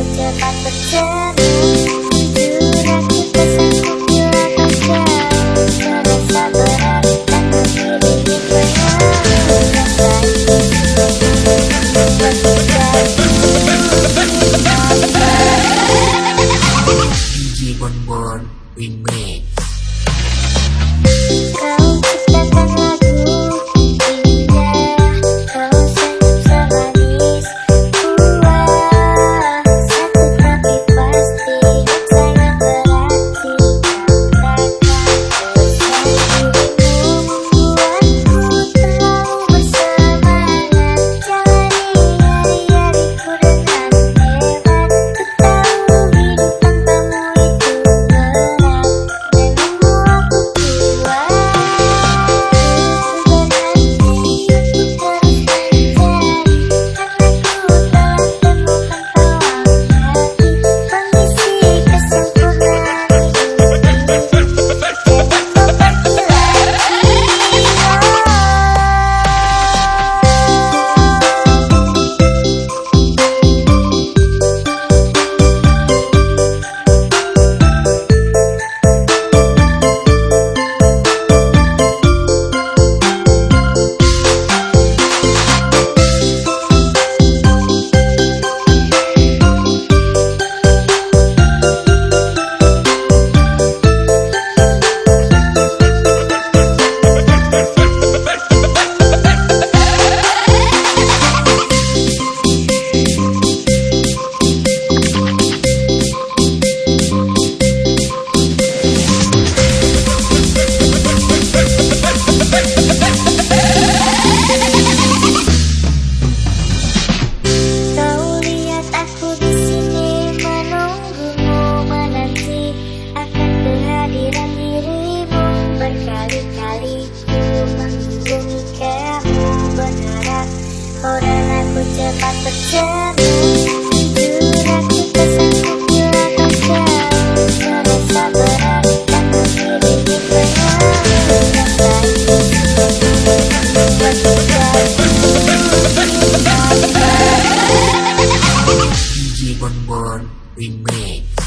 cepat bercermin Juraku pesan kejuratan jauh Serasa berani dan memiliki DJ Bon Bon Remix